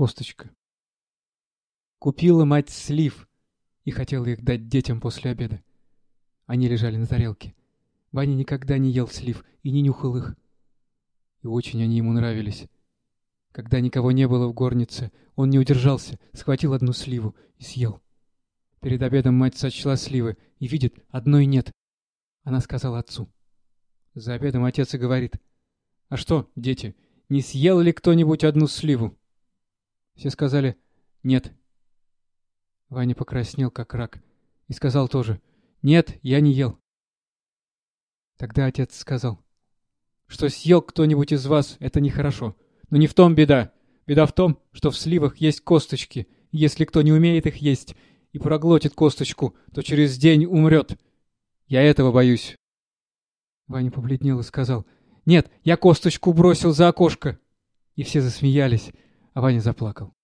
Косточка. Купила мать слив и хотела их дать детям после обеда. Они лежали на тарелке. Ваня никогда не ел слив и не нюхал их. И очень они ему нравились. Когда никого не было в горнице, он не удержался, схватил одну сливу и съел. Перед обедом мать сочла сливы и видит, одной нет. Она сказала отцу. За обедом отец и говорит. «А что, дети, не съел ли кто-нибудь одну сливу?» Все сказали «нет». Ваня покраснел, как рак, и сказал тоже «нет, я не ел». Тогда отец сказал «что съел кто-нибудь из вас, это нехорошо, но не в том беда. Беда в том, что в сливах есть косточки, если кто не умеет их есть и проглотит косточку, то через день умрет. Я этого боюсь». Ваня побледнел и сказал «нет, я косточку бросил за окошко». И все засмеялись, Ваня заплакал.